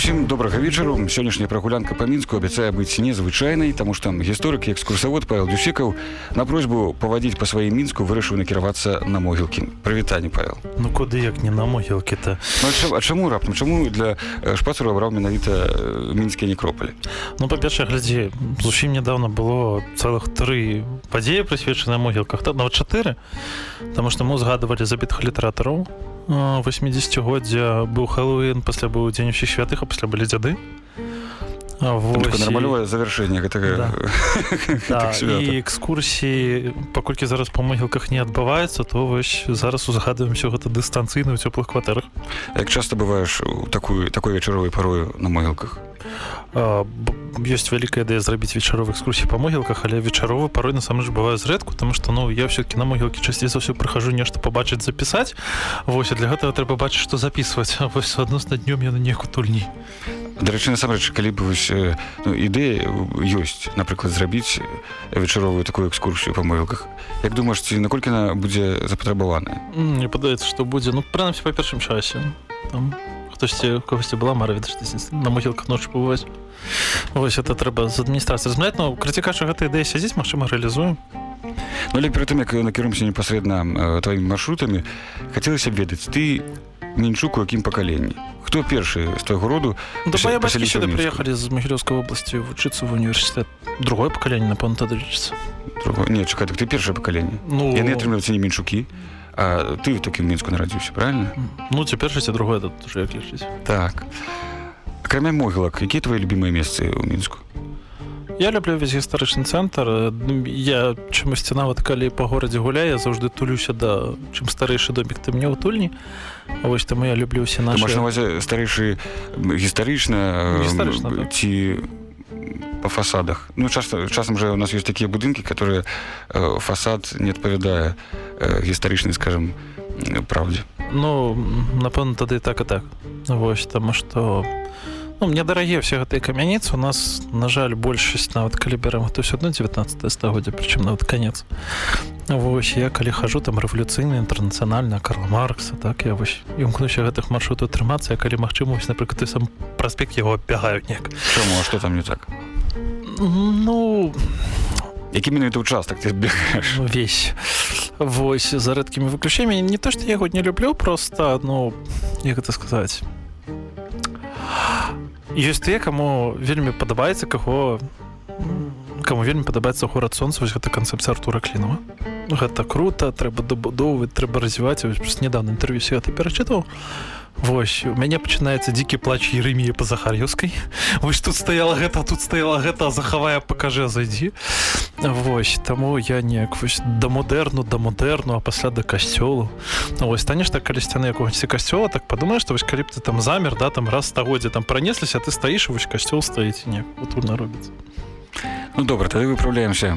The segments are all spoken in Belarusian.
Усім добрага вечару. Сённяшняя прагулянка па мінску абяцае быць незвычайнай таму што гісторык і экскурсавод павел дюсекаў на просьбу павадзіць па сваім мінску вырашыў накіравацца на могілкі. Прывітанне павел. Ну куды як не на могілкі то ну, а чаму раптам? Чаму для шпацару абраў менавіта мінскія некропалі Ну па-першае глядзі зусім нядаўна было цэлых тры падзеі прысвечаны могілках. Та нават чатыры Таму што мы узгадывалі забітых літаратараў 80годдзя быў хэллоуін пасля быў дзень усіх святых а пасля былі дзяды нармалёвае завяршэнне гэтага да. і экскурсіі паколькі зараз па могілках не адбываецца то вось зараз узгадваем все гэта дыстанцыйна ў цёплых кватэрах як часта бываеш у такую такой вечаровай парою на могілках ёсць вялікая ідэя зрабіць вечаровых экскурсій па могілках але вечаровы парой насамрэч бывае зрэдку тому што ну я все-таки на могілкі часцей за ўсё прыхожу нешта пабачыць запісаць восьось для гэтага трэба бачыць што записываць вось адносна днём я на неку тульні дарэчы насамрэч калі б вось ну, ідэя ёсць напрыклад зрабіць вечаровую такую экскурсію па могілках як думаеш ці наколькі она будзе запатрабаваная мне падаецца што будзе ну прынамсі па першым часе там хтосьці когосьці была мара від на могілках ноч побываць Вось это трэба з адміністрацыі размляць ну крыцікача гэта ідэя сядзіць магчыма рэалізуем Ну але перед тым як накіруемся непасрэдна э, тваімі маршрутамі хацелася б ведаць ты мінчук у якім пакаленні хто першы з твайго роду да, сюды прыехалі з магілёўскай вобласці вучыцца в універсітэт другое пакаленне напэўна тады лічыцца не чакай так ты першае пакаленне ну яны атрымліваюцца не мінчукі А ты в такім мінску нарадзіўся правильно? Ну цяпер жа другое тут уже як лічыць так. Акрамя могілак якія твои любимыя месцы ў мінску я люблю весь гістарычны цэнтр я чамусьці нават калі па горадзе гуляе заўжды тулюся да чым старэйшы домик ты мне ўтульні вось там я люблю усе наши старэйшы гістарычна ці по фасадах. Ну часто часам же у нас есть такія будынкі которые э, фасад не адпавядае э, гістарычнай скажем праўдзе ну напэўна тады так і так. Вось таму что ну, мне дарагія все гэтыя камяніцы. У нас на жаль большасць нават калі бярем то все одно 19 стагоддзя прычым нават конец Вось я калі хожу там рэвалюцыйны інтэрнацыянальна Карла Маркса так я вось імкнуся гэтых маршрутаў трымацца. Калі магчыма напрыклад ты сам праспект яго бягаю неяк. Что там не так ну які менавіта участак ты бегаеш увесь вось за рэдкімі выключэннямі не то што я яго не люблю просто ну як гэта сказаць ёсць тыя каму вельмі падабаецца каго каму вельмі падабаецца горад сонца вось гэта канцэпцыя артура клінова. Гэта круто трэба дабудоўваць трэба развіваць просто недавно інтэрв'ю света перачытаў Вось у мяне пачынаецца дзікі плач ерыміі па захар'ёўскай Вось тут стаяла гэта тут стаяла гэта захавая пакажэ зайдзі. Вось таму я неяк вось да модэрну да модэрну а пасля да касцёлу. Вось станеш так калі сцяны якогосьці касцёла так падумаеш што вось калі б ты там замер да там раз стагоддзя там пранесліся ты стаіш вось касцёл стаіць не утульна робіцца. Ну добра тады выправляемся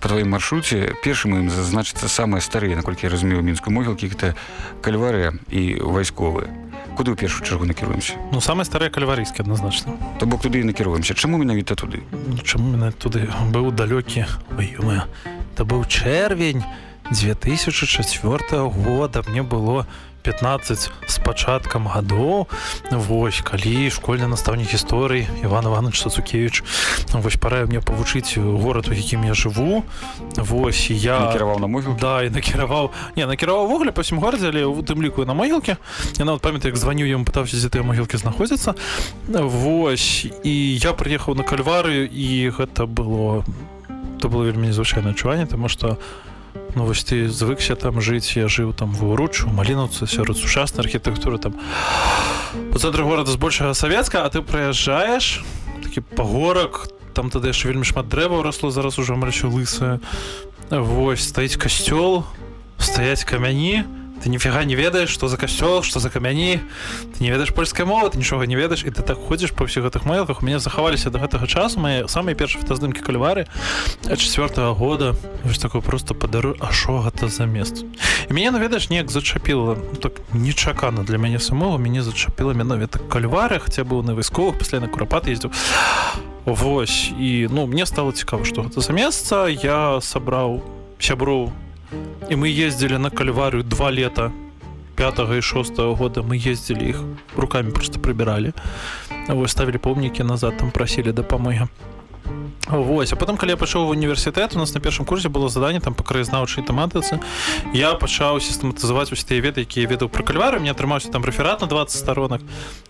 по тваім маршруце. Першым ім зазначыцца самыя старыя наколькі я разумею мінскую могілкі гэта кальварыя і вайсковыя куды ў першую чаргу накіруемся ну самыя старыя кальварыйскі адназначна то бок туды і накіруемся чаму менавіта туды ну, чаму мене туды быў далёкі это быў чэрвень 2004 года. Мне было 15 з пачаткам гадоў. Вось калі школьны настаўнік гісторыі Іван Иванович Сацукевич вось параю мне павучыць горад у якім я жыву. Вось я накіраваў на могіл да і накіраваў. Не накіраваў вугле па ўсім горадзе але у тым ліку на магілке я нават памятаю як званю ім пытаўся дзе тыя магілкі знаходзяцца. Вось і я прыехаў на кальвары і гэта было то было вельмі незвычайнае адчуванне тому что у Ну вось ты звыкся там жыць я жыў там выручу малінуцца сярод сучаснай архітэктуры там. У цэнтры горада збольшага савецка а ты прыязджаеш такі пагорак там тады яшчэ вельмі шмат дрэваў расло зараз уже амаль лысая Вось стаіць касцёл стаяць камяні ты ніфіга не ведаеш што за касцёл што за камяні ты не ведаеш польскай мовы ты нічога не ведаеш і ты так ходзіш па ўсіх гэтых майлах у мяне захаваліся да гэтага часу мае самыя першыя фотаздымкі кальвары четвертого года. Вось такой просто падару А шо гэта за место? І мяне наведаеш неяк зачапіла так нечакана для мяне самого мяне зачапіла менавіта кальвары хаця быў на вайсковых пасля на курапат ездзіў Вось і ну мне стало цікава што гэта за месца я сабраў сяброў і мы ездзілі на кальварыю два лета 5 і 6 года мы ездзілі іх руками просто прыбіралі вось ставілі помнікі назад там прасілі дапамогі Вось а потом калі я пачаў в універсітэт у нас на першым курсе было заданне там па краязнаўчай тэматыцы я пачаў сістэматызаваць усе тыя веды якія ведаў пра кальвары мне атрымаўся там рэферат на 20 сторонак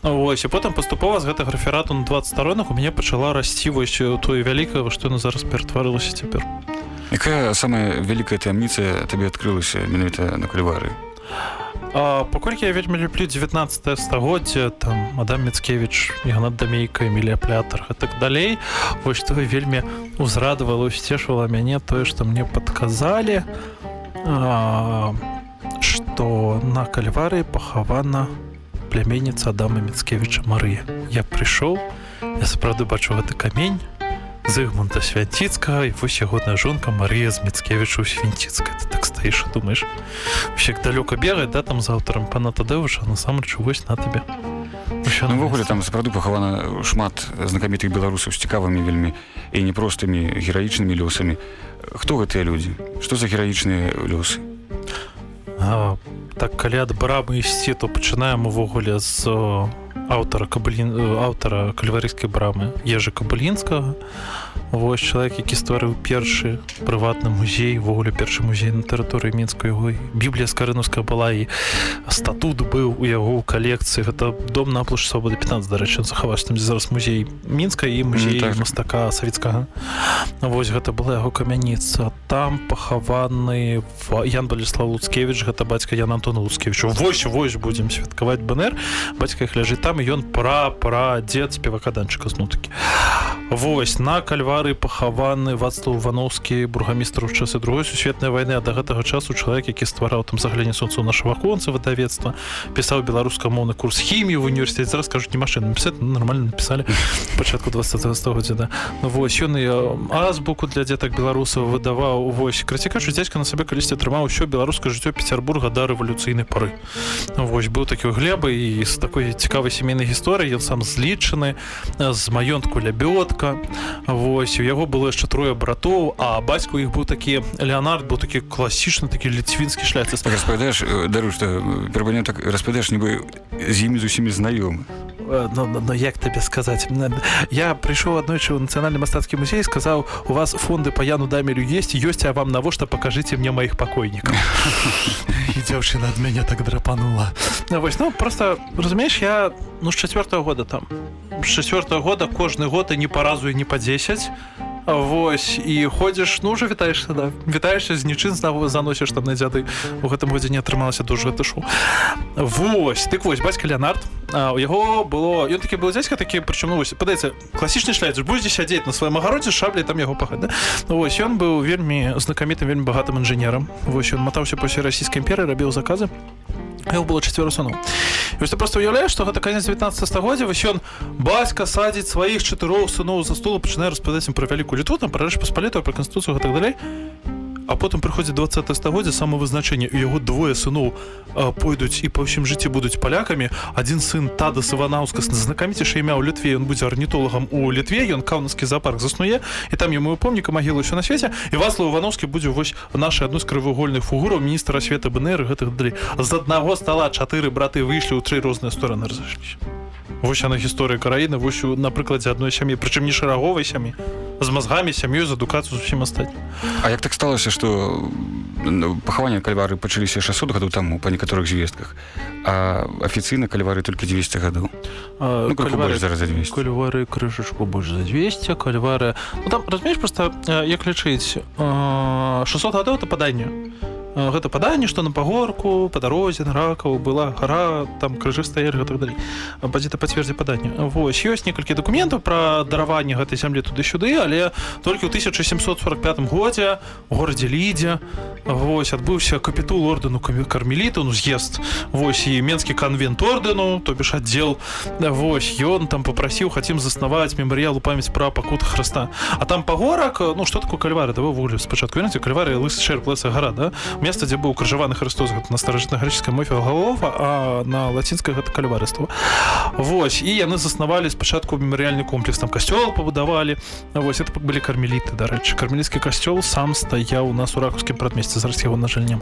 Вось і потым паступова з гэтага рэферату на 20 сторонах у мяне пачала расці вось тое вялікае што яно зараз ператварылася цяпер якая самая вялікая таямніца табе адкрылася менавіта на кальвары паколькі я вельмі люблю 19 стагоддзя там мадам міцкевич ігнат дамейка эмілія плятар і так далей. Вось што вельмі узрадавала сцешвала мяне тое што мне падказалі што на кальвары пахавана пляменніца адама міцкевіча Марыя я прыйшоў я сапраўды бачу гэты камень Зыгмунта свянціцкага і вось ягоная жонка Марія з Мецкевічу свінціцкая ты так стаіш думаеш усек далёка бегай да там з аўтарам пана тадэвыча насамрэч вось на табе увогуле там сапраўды пахавана шмат знакамітых беларусаў з цікавымі вельмі і непростымі гераічнымі лёсамі. Хто гэтыя людзі? Што за гераічныя лёсы? А, так калі ад брамы ісці то пачынаем увогуле з аўтара каблін аўтара кальварыйскай брамы ежа кабулінскага вось чалавек які стварыў першы прыватны музей ввогуле першы музей на тэрыторыі мінскай яго біблія скарынуская была і статут быў у яго ў калекцыі. Гэта дом на площадь свободы 15 дарэчы захаваць там зараз музей мінска і музей так. мастака савецкага. Вось гэта была яго камяніца. Там пахаваны Ян баліслав луцкевич гэта бацька Ян Антона луцкевич вось вось будзем святкаваць бнр бацька іх ляжыць там ён пра пра дзед спевака данчыка знуткі. Вось на кальвары пахаваны вацлаў вановскі бургамістр у часы другой сусветнай вайны а да гэтага часу чалавек які ствараў там загляне сонцу нашего конца выдавецтва пісаў беларускамоўны курс хіміі в універсітэце. Зараз кажуць не машин написать нормально написали пачатку 20 стагоддзя да. Ну, вось ён азбуку для дзетак беларусаў выдаваў. Вось краці кажу дзядзька на сабе калісьці атрымаў усё беларускае жыццё петербурга да рэвалюцыйнай пары. Вось быў такі глебы і з такой цікавай сямейнай гісторыі ён сам злічаны з маёнтку лябётка бацька восьось у яго было яшчэ трое братоў а бацьку іх быў такі леонард быў такі класічны такі ліцвінскі шляц распавядаеш дару што перабаню так распавядаеш нібы з імі з усімі знаёмы но, но, но як табе сказаць? Я прыйшоў аднойчы ў нацыянальны мастацкі музей сказаў у вас фонды па яну дамелю есть? Ёсць а вам навошта? Покажыце мне маіх пакойнікаў і дзяўчына ад мяне так драпанула. Вось ну просто разумееш я ну з четвертого года там. З четвертого года кожны год і не па разу і не па 10 Вось і ходзіш ну уже вітаешься да. Вітаешься з нічын знову заносіш там на дзяды у гэтым годзе не атрымалася дуже тышу Вось ты вось бацька Леонард у яго было ён такі быў дзядзька такі прычым вось падаецца класічны шляць будзе сядзець на сваім агародзе шаблі там яго пахаць да? Вось ён быў вельмі знакамітым вельмі багатым інжынерам. Вось ён матаўся па ўсёй расійскай імперы рабіў заказы Эл было чацвёра сыноў. Вось ты просто уяўляеш, што гэта канец 19 стагоддзя вось ён бацька садзіць сваіх чатырох сыноў за столу пачынае распавядаць ім пра вялікую літу там пра рэч паспаліту пра канстытуцыю так далей а потым прыходзіць 20 стагоддзя самавызначэння у яго двое сыноў пойдуць і па ўсім жыцці будуць палякамі адзін сын тада сыванаўска знакаміцейша імя ў літве ён будзе арнітолагам у літве ён каўнаскі зоапарк заснуе і там яму помніка магілу ўсё на свеце і васла ивановскі будзе вось нашай адной з крывыгольных фугураў міністра асветы бнр гэтых далі з аднаго стола чатыры браты выйшлі ў тры розныя стороны разышліся вось яна гісторыя краіны вось на прыкладзе адной сям'і прычым не шараговай сям'і з мазгамі сям'ёй з адукацыю зусім астатнім. А як так сталася што ну, пахаванне кальвары пачаліся 600 гадоў таму па некаторых звестках а афіцыйна кальвары толькі 200 гадоў? Ну, кальвары крышачку больш за 200 кальвары ну, там разумееш просто як лічыць 600 гадоў то паданню гэта паданне што на пагорку па дарозе на ракаву была гара там крыжы стаялі так далей. Бадзіта пацвердзе паданне. Вось ёсць некалькі дакументаў пра дараванне гэтай зямлі туды-сюды але толькі ў 1745 годзе у горадзе лідзе Вось адбыўся капітул ордэну кармеліту ну з'езд Вось і менскі канвент ордэну то бишь аддзел. Вось ён там попрасіў хацім заснаваць мемарыялу памяць пра пакут хрыста. А там пагорак ну што такое кальвары да вуглю спачатку кальвары лысы шэрплэса гара да месца дзе быў крыжаваны Христос на старажытна-грэческай мофе галова а на лацінскай гэта кальварыства Вось і яны заснавалі спачатку мемарыяльны комплекс там касцёл пабудавалі. Вось это былі кармеліты дарэчы. Кармеліцкі касцёл сам стаяў у нас у ракускім прадмесце зараз яго на жальнем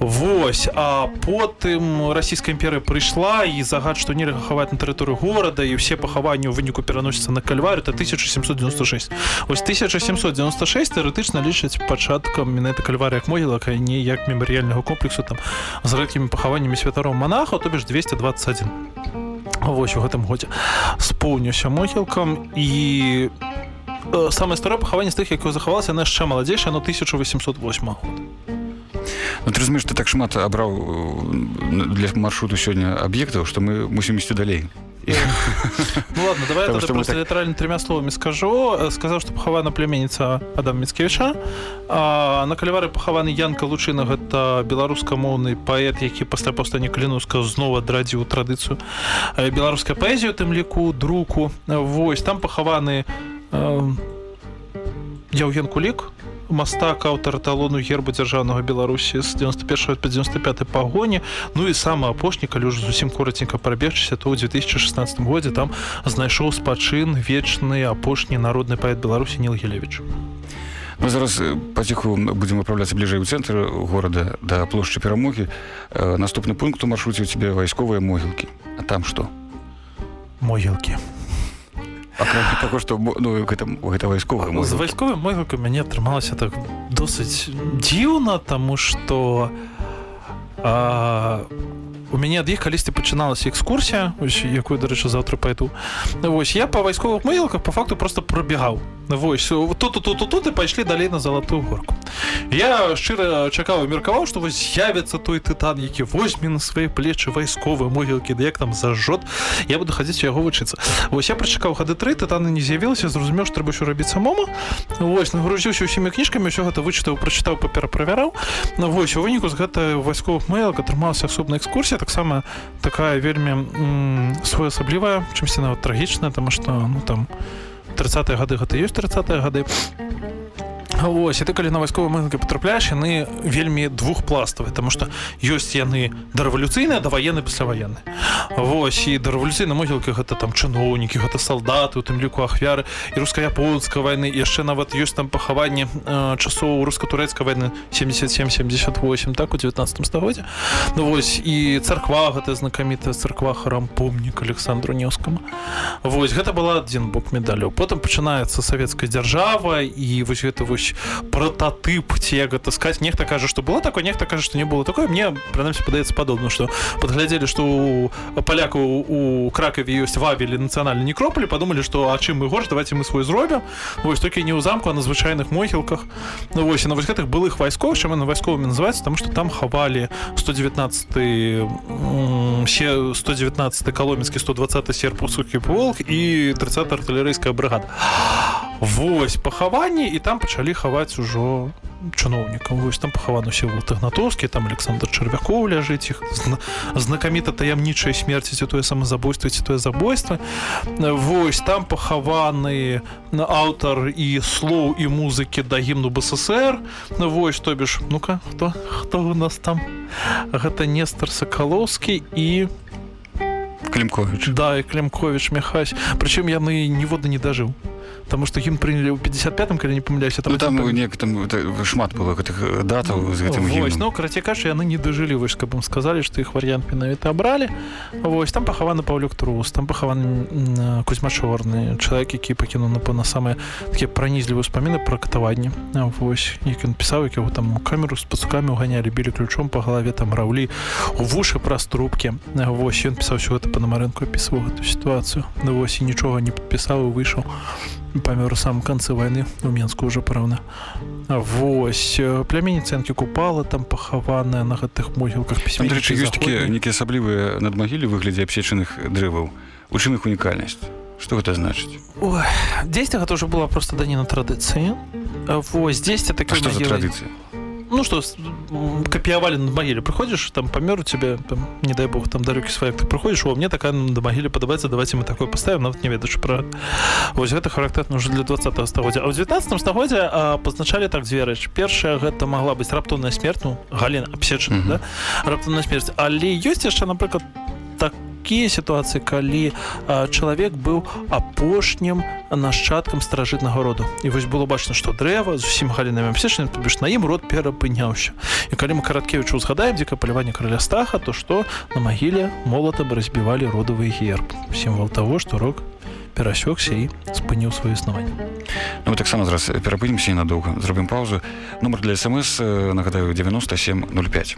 Вось а потым расійская імперыя прыйшла і загад што нельга хаваць на тэрыторыю горада і ўсе пахаванні ў выніку пераносіцца на кальвары это 1796 ось 1796 тэоретычна лічаць пачаткам менавіта кальвары як могілак не як мемарыяльнага комплексу там з рэдкімі пахаваннямі святароў манаха то бишь 221 Вось у гэтым годзе. Споўнюся могілкам і самае старое пахаванне з тых якое захавалася на яшчэ маладзейшае но 1808 год Ну, ты разумееш ты так шмат абраў для маршруту сёння аб'ектаў што мы мусім ісці далей ну, ладно давай Потому, просто так... літаральна трымя словамі скажу. Сказаў што пахавана пляменніца адам міцкевіча на калявары пахаваны янка лучына гэта беларускамоўны паэт які пасля паўстання клінуска зноў адрадзіў традыцыю беларускай паэзію тым ліку друку. Восьось там пахаваны яўген кулік мастак аўтар талону гербу дзяржаўнага беларусі з 91 по 95 пагоні. Ну і сам апошні калі ўжо зусім коротенька прабегчыся то ў 2016 годзе там знайшоў спачын вечны апошні народны паэт беларусі нілгелевич Мы зараз паціху будзем выправляцца бліжэй у цэнтр горада да плошчы перамогі. Наступны пункт у маршруце у цябе вайсковыя могілкі. А там што? Могілкі таго што ну, гэта, гэта вайскова з вайсковым могілкам мяне атрымалася так досыць дзіўна таму што а, у мяне ад іх калісьці пачыналася экскурсія якую дарэчы заўтра пайду Вось я па вайсковых мылках по факту просто пробегаў Вось тут тут тут тут і пайшлі далей на залатую горку. Я шчыра чакаў меркаваў што вось з'явіцца той тытан які возьме на свае плечы вайсковыя могілкі да як там зажжот я буду хадзіць яго вучыцца Вось я прачакаў гады тры тытаны не з'явілася зразумеў трэба ўсё рабіць самому. Вось нагрузіўся ўсімі кніжкамі ўсё гэта вычытаў прачытаў папераправяраў на вось у выніку з гэта вайсковых мэлак атрымалася асобная экскурсія таксама такая вельмі своеасаблівая чымсьці нават трагічная таму што ну там 30 гады гэта ёсць 30 гады Вось, ты калі на вайсковы мынка патрапляеш яны вельмі двухпластавыя тому что ёсць яны дарэвалюцыйныя да ваенны пасляваенны Вось і да рэвалюцыйна могілкі гэта там чыноўнікі гэта салдаты у тым ліку ахвяры і руска-японская вайны яшчэ нават ёсць там пахаванне часоў руска-турэцкай вайны 77-78 так у 19 стагоддзе Ну вось і царква гэта знакамітая царква храм помнік александру неўскаму Вось гэта была адзін бок медалю потым пачынаецца савецкая дзяржава і вось гэта вось вось прототып ці як гэта сказать нехта кажа что было такое нехта кажа что не было такое. Мне прынамсі падаецца падобна что подглядзелі что у паляку у кракаве ёсць вавілі нацыянальны некрополі подумалі что а чым мы горш давайте мы свой зробім вось толькі не ў замку а на звычайных могілках Ну вось на вось гэтых былых вайсков чым на вайсковымі называется? Там что там хавалі 119 все 119 каломенскі 120 серпускі полк і 30 артылерыйская бригада. Вось пахаванні і там пачалі хаваць ужо чыноўнікам. Вось там пахаваны усе тагнатоўскі там александр чарвякоў ляжыць іх знакаміта таямнічай смерці ці тое самазабойства ці тое забойства. Вось там пахаваны аўтар і слоў і музыкі да гімну бСр вось то бишь ну-ка хто хто у нас там? Гэта нестар сакалоўскі і клімкович да і клімкович мяхась прычым яны нівода не дажыў Таму што ім прынялі ў 55 калі не памыляюся там, ну, там, там, не, там шмат было гэтых датаў з гэтым ну, карацей кажа яны не дажылі вось каб ім сказалі што іх варыянт менавіта абралі Вось там пахаваны паўлюк трус там пахаваны кузьма чорны чалавек які пакінуў напэўна самыя такія пранізлівыя ўспаміны пра катаванне Вось як ён пісаў як яго там у камеру з пацукамі уганялі білі ключом па галаве там раўлі у вушы праз трубкі Вось ён пісаў гэта па намарынку апісваў гэту сітуацыю на вось і нічога не падпісаў і выйшаў памёр у самом канцы войны у менску уже пэўна Вось пляменніцэнкі купала там пахаваная на гэтых могілках пісьмечы ёсць такія нейкія асаблівыя надмагілі выглядзе абсечаных дрэваў у чым іх унікальнасць что гэта значыць дзесьці гэта уже была просто даніна традыцыі Вось дзесьці так што за традыцыя ну что копіявалі на магіле прыходзіш там памёр у тебе там, не дай бог там далёкі сваяк ты прыходзіш у мне такая да магіле падабаецца давайте мы такое паставім нават не ведаеш пра вось гэта характэрна уже для 20 стагоддзя а ў 19 стагоддзя пазначалі так дзве рэч першая гэта могла быць раптоўная смерть ну галін абсечана mm -hmm. да? раптоўная смерть але ёсць яшчэ напрыклад так такія сітуацыі калі чалавек быў апошнім нашчадкам старажытнага роду. І вось было бачна што дрэва з усім галінамі абсечным то бишь на ім род перапыняўся. І калі мы караткевічу узгадаем дзіка паляванне караля стаха то што на магіле молата бы разбівалі родавы герб. Сімвал того што рок перасёкся і спыніў сваё існаванне. Ну, мы таксама зараз перапынемся надоўга. Зробім паузу. Нумар для смс нагадаю 9705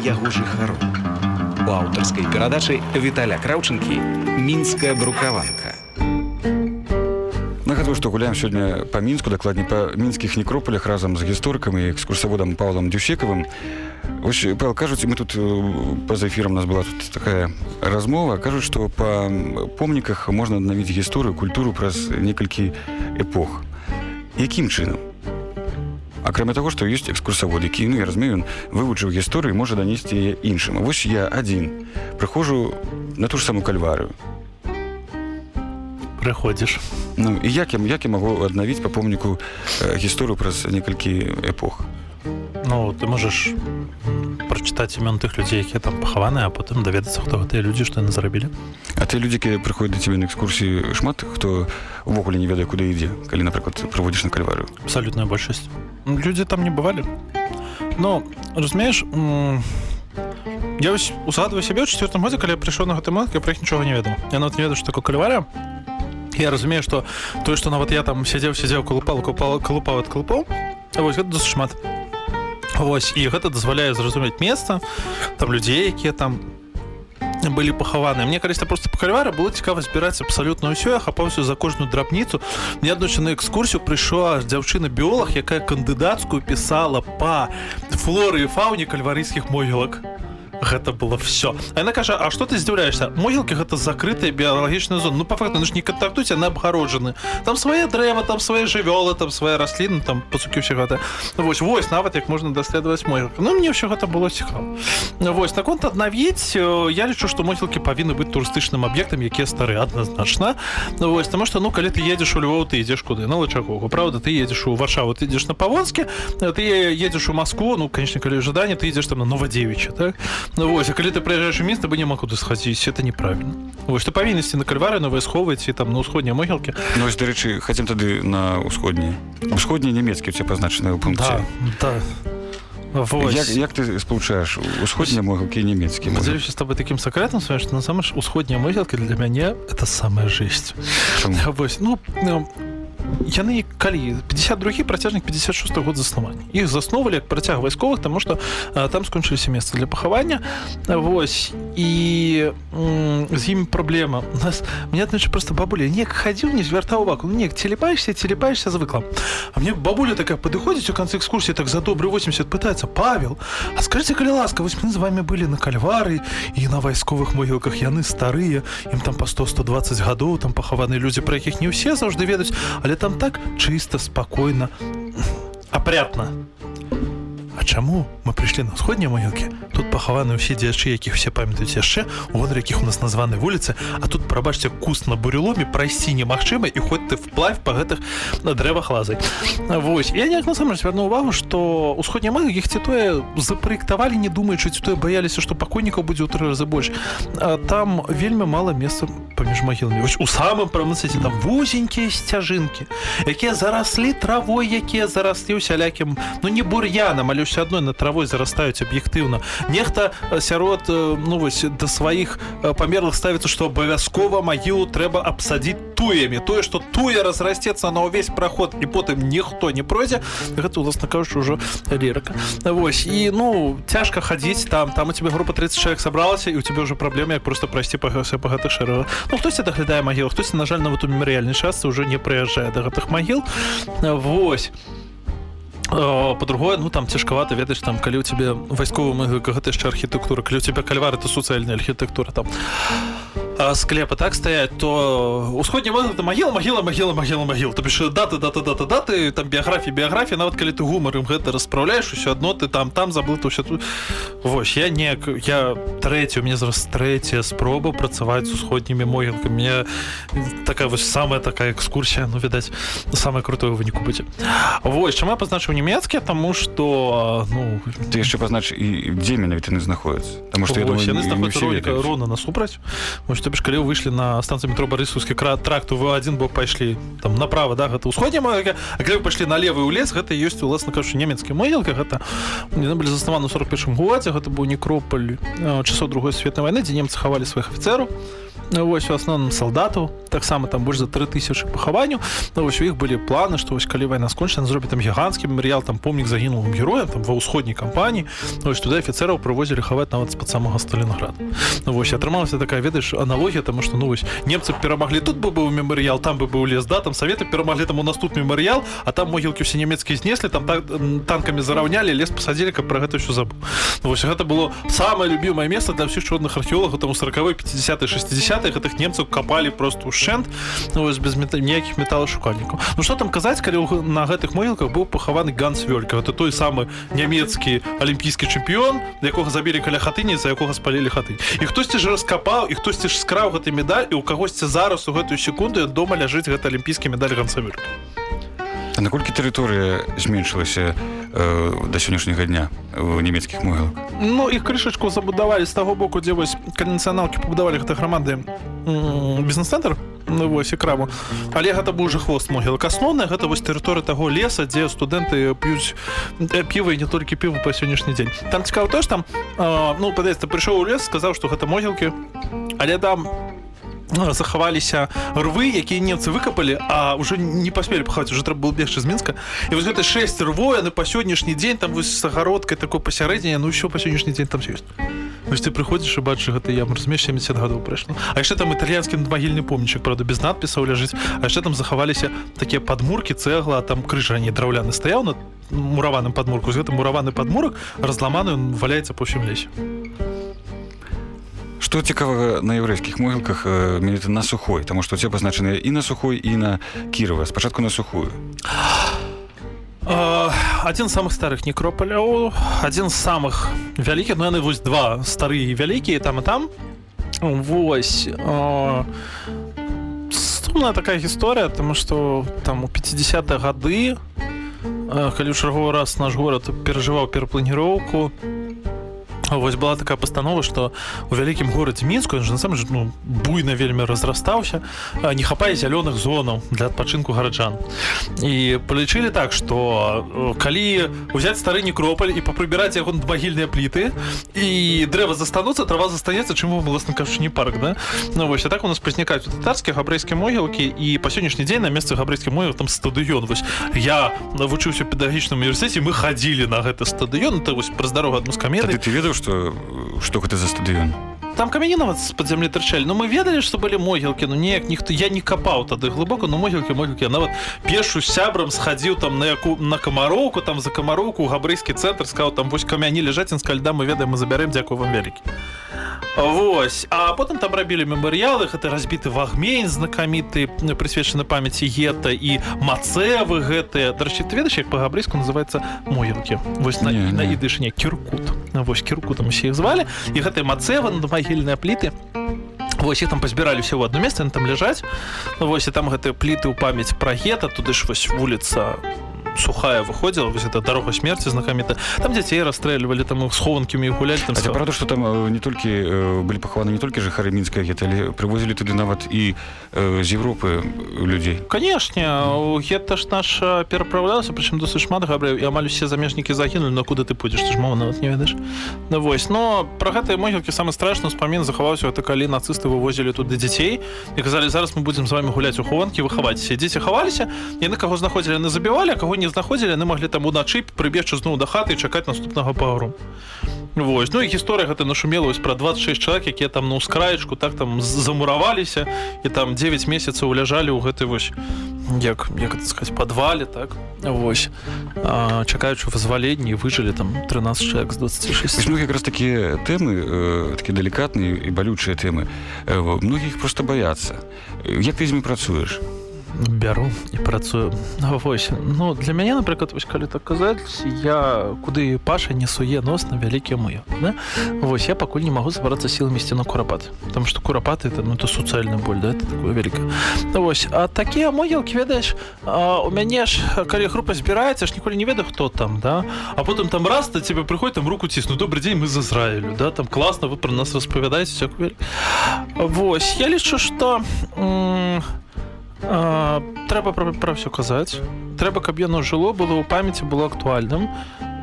яго жыхару. У аўтарскай перадачы Віталя Краўчынкі мінская брукаванка. Нагадваю, што гуляем сёння па мінску, дакладней па мінскіх некропалях разам з гісторыкам і экскурсаводам Паўлам Дюсекавым. Вось Павел кажуць, мы тут па-за эфірам нас была тут такая размова, кажуць, што па помніках можна аднавіць гісторыю, культуру праз некалькі эпох. Якім чынам? Акрамя таго што ёсць экскурсавод які ну я разумею ён вывучыў гісторыю можа данесці яе іншым вось я адзін прыхожу на ту ж самую кальварыю прыходзіш ну і як я як я магу аднавіць па помніку э, гісторыю праз некалькі эпох? Ну ты можаш прачытаць імён тых людзей якія там пахаваны а потым даведацца хто гэтыя людзі што яны зрабілі А ты людзі якія прыходзяць да цябе на экскурсіі шмат хто увогуле не ведае куды ідзе калі напрыклад праводзіш на кальварыю абсалютная большасць людзі там не бывалі но разумееш я вось узгадваю сябе ў четвертым годзе калі я прыйшоў на гэты мат я пра іх нічога не ведаў я нават не ведаю што такое кальваря я разумею што тое што нават я там сядзеў сядзеў калупал купал калупаў ад клупоў вось гэта досыць шмат Вось і гэта дазваляе зразумець месца там людзей якія там былі пахаваны. Мне калісьці просто па кальвара было цікава збіраць абсалютна ўсё я хапаўся за кожную драбніцу. Не аднойчы на экскурсію прыйшла дзяўчына біолог якая кандыдацкую пісала па флоры і фауне кальварыйскіх могілак гэта было все она кажа А что ты здзіўляешься могілкі гэта закрытая біялагічная зона ну по факту ж не кантактуйте она абгароджаны. Там свае дрэва там свае жывёлы там свае расліны там пацукі ўсё гэта вось вось нават як можна даследаваць могілку Ну мне ўсё гэта было цікава. Вось наконт аднавіць я лічу што могілкі павінны быць турыстычным аб'ектам якія стары адназначна. Вось таму что ну калі ты едзеш у Львов ты ідзеш куды? На лачагогу Праўда ты едзеш у варшаву ты ідзеш на павонскі ты едзеш у Москву ну конечно калі жаданне ты ідзеш там на новадзевіча так Ну вось а калі ты прыязджаеш у места бы няма куды схадзіць это неправільна. Вось ты павіннасці на кальвары новыя схоўваць і там на ўсходнія могілкі Ну вось дарэчы хацем тады на ўсходні. Усходні нямецкі все пазначаныя ў пункце. Да, да. Як, як ты спалучаеш усходнія могілкі нямецкі дзелюся з тобой таким сакрэтам сваё што насамрэч усходнія могілкі для мяне это самая жесть. Вось ну, ну яны калі 52 працяжнік 56 год заснавання. Іх засновалі як працяг вайсковых тому что а, там скончыліся месца для пахавання. Вось і з імі праблема. У нас мне аднойчы просто бабуля неяк хадзіў не звяртаў увагу. Неяк целіпаешься целіпаешься звыкла А мне бабуля такая падыходзіць у канцы экскурсіі так за добры 80 пытается павел А скажите калі ласка вось мы з вами былі на кальвары і на вайсковых могілках яны старыя ім там по 100 120 гадоў там пахаваны людзі про якіх не ўсе заўжды ведаюць але там так чыста спакойна апрятна А чаму мы прыйшлі на ўсходнія могілкі тут пахаваны ўсе дзячы якіх все памятаюць яшчэ годар якіх у нас названы вуліцы А тут прабачце куст на буреломе прайсці немагчыма і хоць ты вплавь па гэтых на дрэвах лазай. Вось я неяк насамрэч звярну увагу што ўсходнія іх ці тое запраектавалі не думаючы ці тое баяліся што пакойнікаў будзе ў тры разы больш а там вельмі мала месца паміж магіламі. Вось у самым прамысліце там вузенькія сцяжынкі якія зараслі травой якія зараслі усялякім ну не бур'янам але ўсё адной на травой зарастаюць аб'ектыўна нехта сярод ну вось да сваіх памерлых ставіцца што абавязкова магілу трэба абсадзіць туямі тое што туя разрасцецца на ўвесь праход і потым ніхто не пройдзе гэта уласна кажучы ўжо лірака Вось і ну цяжка хадзіць там. Там у тебе група 30 чалавек сабралася і у тебе ўжо праблема як просто прайсці па па гэтых шэрага Ну хтосьці даглядае магіл хтосьці на жаль нават у мемарыяльнай частцы ўжо не прыязджае да гэтых магіл Вось по-другое ну там цяжкавата ведаеш там калі у тебе вайсковы мы гэта яшчэ архітэктура калі у тебя кальвары то суцэльная архітэктура там склепы так стаять то усходні это магіла магіла магіла магіла магіл то піш даты дата дата даты там біяграфіі біяграфіі нават калі ты гумарым гэта распраўляеш усё адно ты там там заблыта ўсё тут. Вось я неяк я трэці у мне зараз трэцяя спроба працаваць з усходнімі могілкамі. Мне такая вось самая такая экскурсія ну відаць самое крутое выніку будзе Вось чаму я пазначыў нямецкі? Таму что ну ты яшчэ пазнач і дзе менавіта яны знаходзяцца? Таму што рона насупраць. Вось то бишь калі выйшлі на станцыі метро барысаўскі крат тракту вы адзін бок пайшлі там направо да гэта ўсходня мага вы пайшлі на левы ў лес гэта ёсць уласна кажучы нямецкі могілка гэта не былі заснаваны 41 годзе гэта быў некропаль часоў другой светнай войны дзе немцы хавалі сваіх афіцераў вось у асноўным салдатаў таксама там больш за 3000 пахаванню вось у іх былі планы што вось калі вайна скончана зробіць там гіганцкі мемарыял там помнік загінулым героям там ва ўсходняй кампаніі ось туды афіцераў прывозілі хаваць нават з-пад самога сталінград ну, вось атрымалася такая ведаеш аналогія таму што ну вось немцы перамаглі тут бы быў мемарыял там бы быў лес да там саветы перамаглі там у наступ мемарыял а там могілкі ўсе нямецкія знеслі там так танкамі зараўнялі лес пасадзілі каб пра гэта ўсё забыў ну, вось гэта было самае любімае месца для ўсіх чорных археолагаў там у 40 50 60 гэтых немцаў капалі просто ўшэнт ну, без мета ніякіх металашукальнікаў Ну что там казаць калі на гэтых могілках быў пахаваны ганс вёлька это той самы нямецкі алімпійскі чэмпіён якога забілі каля хатыні за якога спалілі хаты. І хтосьці ж раскапаў і хтосьці ж скраў гэты медаль і у кагосьці зараз у гэтую секунду дома ляжыць гэта алімпійскі медаль ганцавюлька наколькі тэрыторыя зменшылася э, да сённяшняга дня у нямецкіх могілах Ну іх крышачку забудавалі з таго боку дзе вось калі нацыяналкі пабудавалі гэта грамады. Бізнес-цэнтр ну, вось і краму. Але гэта быў уже хвост могілак. Асноўная гэта вось тэрыторыя таго леса дзе студэнты п'юць півы не толькі піву па сённяшні дзень. Там цікава то ж там э, ну падаецца прыйшоў у лес сказаў што гэта могілкі. Але там захаваліся рвы якія немцы выкапалі а уже не паспелі пахаць уже трэба был бегчы з мінска. І вось гэта 6 рво яны па сённяшні дзень там вось агародкай такой пасярэдзіне ну ўсё па сённяшні дзень там ёсць. Вось ты прыходзіш і бачыш гэта я разумееш 70 гадоў прыйшло А яшчэ там італьянскі надмагільны помнічак правда без надпісаў ляжыць. А яшчэ там захаваліся такія падмуркі цэгла там крыжані драўляны стаяў на мураваным падмурку з гэтым мураваны падмурак разламаны валяецца па ўсім лесе Што цікавага на яўрэйскіх могілках менавіта на сухой, Таму што це пазначаныя і на сухой і на кірава спачатку на сухую. Адзін з самых старых некропаляў, адзін з самых вялікіх ну, яны вось два старыя вялікія там і там. Вось сумная такая гісторыя, таму што там у 50 гады, калі ў чарговы раз наш горад перажываў перапланіроўку, Вось была такая пастанова што у вялікім горадзе мінску ж насам ну, буйна вельмі разрастаўся не хапае зялёных зонаў для адпачынку гараджан. І палічылі так што калі узяць стары некропаль і папрыбіраць яго багільныя пліты і дрэва застануцца трава застанецца чым власна кажучы не парк да? Ну вось так у нас пазнікаюць татарскія габрэйскія могілкі і па сённяшні дзень на месцы габрэйскі могіл там стадыён. Вось я навучыўся педагагічным універсітэце мы хадзілі на гэты стадыён. То вось праз дарогу адну з камеды ты ведаў што што гэта за стадыён там камяні нават з-пад зямлі трчалі Ну мы ведалі што былі могілкі ну неяк ніхто я не капаў тады глыбока ну могілкі могілкі нават першую сябрам схадзіў там на яку на камароўку там за камароўку габрэйскі цэнтр сказаў там вось камяні ляжаць скальда мы ведаем мы забярэм дзякую вам вялікі Вось. А потым там рабілі мемарыялы гэта разбіты вагмень знакаміты прысвечаны памяці гета і мацэвы гэтыя дарэчы ты ведаеш як па-габрэйску называется могілкі вось на, на ідышне кіркут вось кірку там усе іх звалі і гэтыя мацэвы на магільныя пліты Вось их там пазбіралі ўсё ў одно месца там ляжаць. Вось і там гэтыя пліты ў памяць пра гета туды ж вось вуліца сухая выходзіла вось это дарога смерти знакаміта там дзяцей расстрэльвалі там схованкамі гулялі там правда что там не толькі былі пахаваны не толькі жыхары мінская геталі прывозілі туды нават і з Европы людзей канешне гэта ж наш перапраўлялася прычым досыць шмат габрэў і амаль усе замежнікі загінулі на куды ты пойдзеш ты ж мова нават не ведаеш Ну вось. Но про гэтыя могілкі самы страшны ўспамін захаваўся это калі нацысты вывозілі туды дзяцей і казалі зараз мы будзем з вами гуляць у хованкі выхаваць дзеці хаваліся яны каго знаходзілі на забівалі каго не не знаходзілі яны маглі там уначы прыбегчы зноў да хаты чакаць наступнага пагру. Вось ну і гісторыя гэта нашумела вось пра 26 чалавек якія там на ўскраечку так там замураваліся і там 9 месяцаў ляжалі ў гэты вось як як сказать подвале так? Вось. Чакаючы вызваленні выжылі там 13 чалавек з 26 ну, якраз такія тэмы э, такі далікатныя і балючыя тэмы. Э, многіх просто баяцца. Як ты з імі працуеш бяру і працую вось ну для мяне напрыклад вось калі так казаць я куды паша не суе нос на вялікія мыю да? Вось я пакуль не магу забрацца сіламі сцену курапат там што курапаты это ну то суцэльны боль да? Такое вяліка Вось а такія могілкі ведаеш у мяне ж калі група збіраецца ж ніколі не ведаю хто там да? А потым там раз то тебе прыходит там руку цісну добрый дзень мы з Ізраілю да? Там класна вы пра нас распавядаеце Вось я лічу што у трэба пра, пра ўсё казаць. Трэба каб яно жыло было ў памяці было актуальным.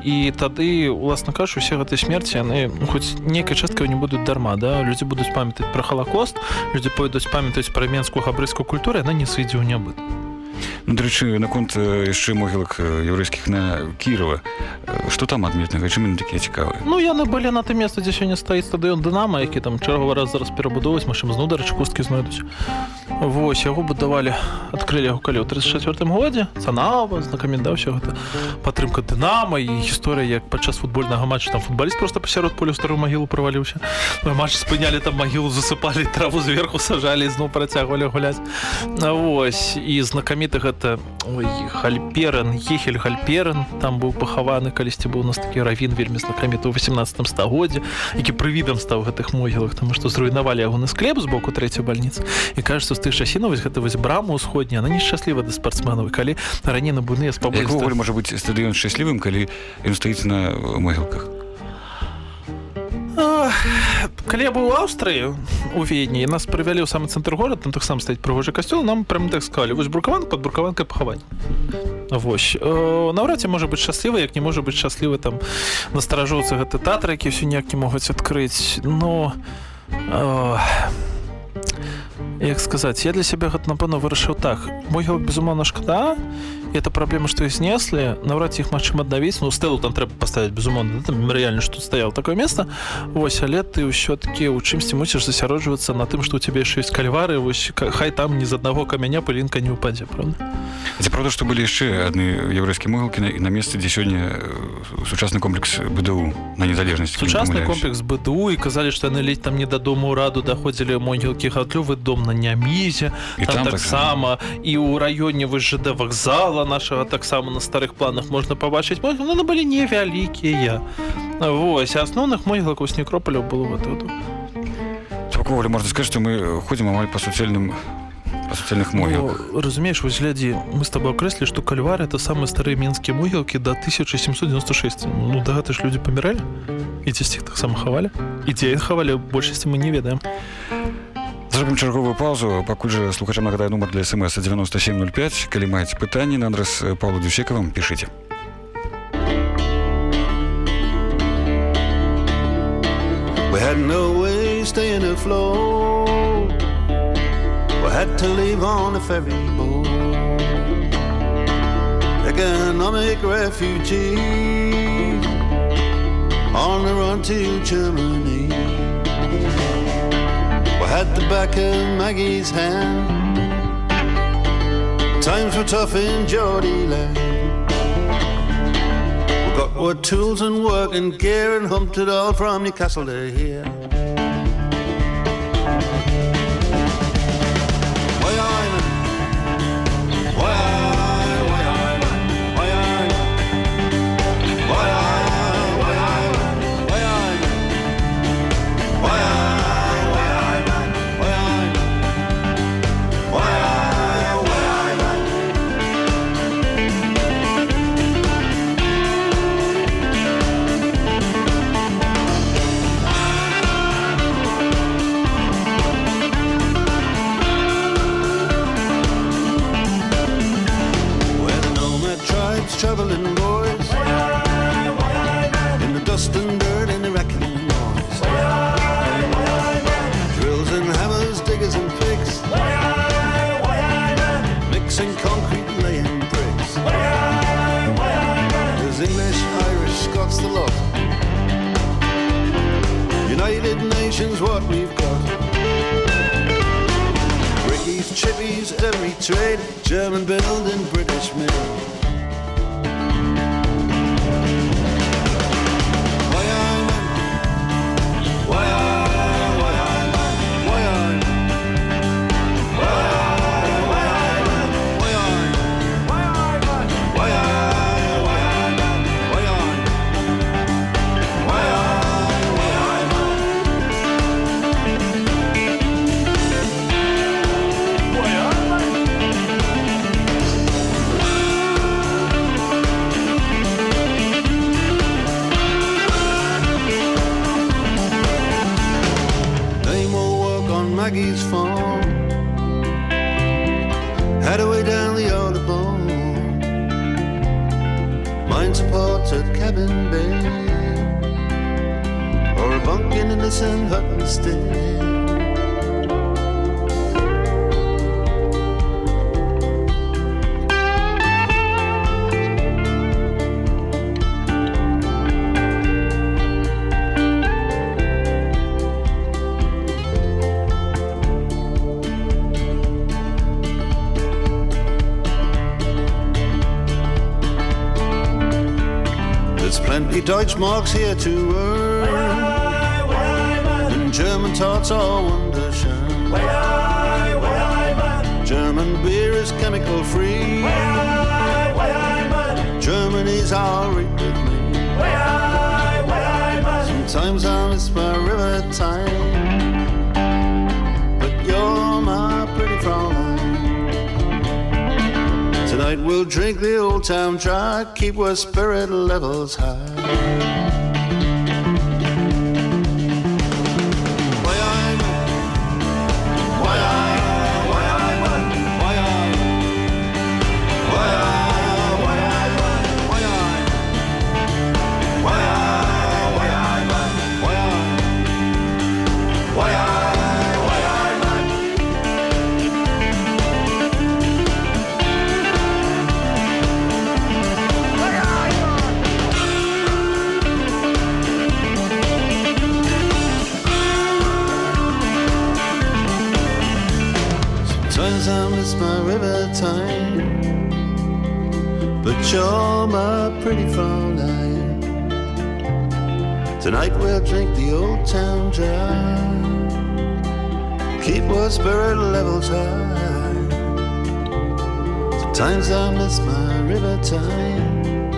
І тады уласна кажу усе гэтыя смерці яны хоць нейкай часткай не будуць дарма да? Людзі будуць памятаць пра халакост людзі пойдуць памятаць пра менскую габрэйскую культуру яна не сыдзе ў нябыт Ну, дарэчы наконт яшчэ могілак еўрэйскіх на кірова что там адметнага чым яны такія цікавыя ну яны былі на тым месцы дзе сёння стаіць стадыён дынама які там чарговы раз зараз перабудоваць машым зноў дарэчы кусткі знойдуць Вось яго будавалі адкрылі яго калі ў 34 годзе цанава знакамент да ўсё гэта падтрымка дынама і гісторыя як падчас футбольнага матча там футбаліст просто пасярод полю старую магілу праваліўся матч спынялі там магілу засыпалі траву зверху сажалі зноў працягвалі гуляць Вось і знакаміты гэта хальперен ехель гальперен там быў пахаваны калісьці быў у нас такі равін вельмі знакаміты ў 18 стагоддзе які прывідам стаў гэтых могілах таму што зруйнавалі яго на склеп з боку трэцяй бальніцы. І кажется з тых часінаў вось гэта вось браму ўсходняя она нешчасліва да спартсменаў. Калі раней на буйныя спаболі можа быць стадыён шчаслівым калі ён стаіць на могілках калі я быў Аўстрыі у ведні нас прывялі ў самы цэнтр горад там таксам стаіць прыгожы касцёл нам прям так сказали вось брукаван под брукаванкай пахавань Вось наўрад ці можа быць шчаслівы як не можа быць шчаслівы там настаражоўцы гэты тэатры які ўсё ніяк не могуць адкрыць. Но но як сказаць я для сябе гэта напэўна вырашыў так. Могілак безумоўна шкада это праблема што знеслі наўрад іх магчым аднавіць ну стэлу там трэба паставіць безумоўна там мемарыяльна што стаял такое место. Вось але ты ўсё-таки у чымсьці мусіш засяроджвацца на тым што у цябе яшчэ ёсць кальвары. Вось хай там ні з аднаго камяня пылінка не ўпадзе правда? Ці правда што былі яшчэ адны еўрэйскія могілкі на, на месцы дзе сёння сучасны комплекс БДУ на незалежнасць сучасны комплекс БДУ і казалі што яны ледь там не дадому раду даходзілі могілкі гатлювы дом на нямізе таксама так і ў раёне выжда вакзала нашага таксама на старых планах можна пабачыць ну, былі невялікія Вось асноўных могілак некропаляў было вот спакова можна сказаць што мы ходзім амаль па суцэльным суцэльных могілках ну, разумееш вось глядзі мы з тобой акрэслі што кальвар это самыя старыя менскія могілкі да 1796 ну да гэта ж людзі паміралі і дзесьці таксама хавалі і дзе хавалі большасці мы не ведаем зробім чарговую паузу пакуль жа слухачам нагадаю нумар для смс 9705 калі маеце пытанні на адрес павлу дюсекавым пішыце We had no way staying afloat We had to leave on a ferry boat Economic refugee On the run to Germany At the back of Maggie's hand. Times were tough in Geordie land we got what tools and work and gear and humped it all from Newcastle to here dust and dirt and the wrecking noise. Drills and hammers, diggers and picks. Mixing concrete, laying bricks. There's English, Irish, Scots, the lot. United Nations, what we've got. Brickies, chippies, every trade. German building, British mill. listen, hört uns still. There's plenty Deutschmarks here to earn. German thoughts are wunderschön. German beer is chemical free. Way I, way I, man. Germany's alright with me. Sometimes I miss my river time. But you're my pretty Fraulein. Tonight we'll drink the old town dry, keep our spirit levels high. You're my pretty Fraulein. Tonight we'll drink the old town dry. Keep our spirit levels high. Sometimes I miss my river time.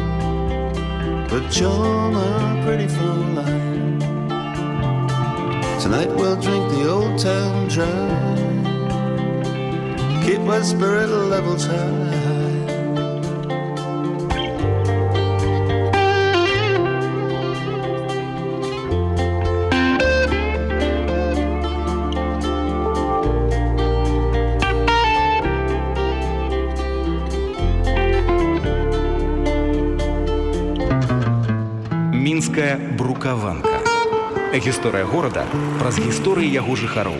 But you're my pretty Fraulein. Tonight we'll drink the old town dry. Keep my spirit levels high. Мінская брукаванка гісторыя горада праз гісторыі яго жыхароў.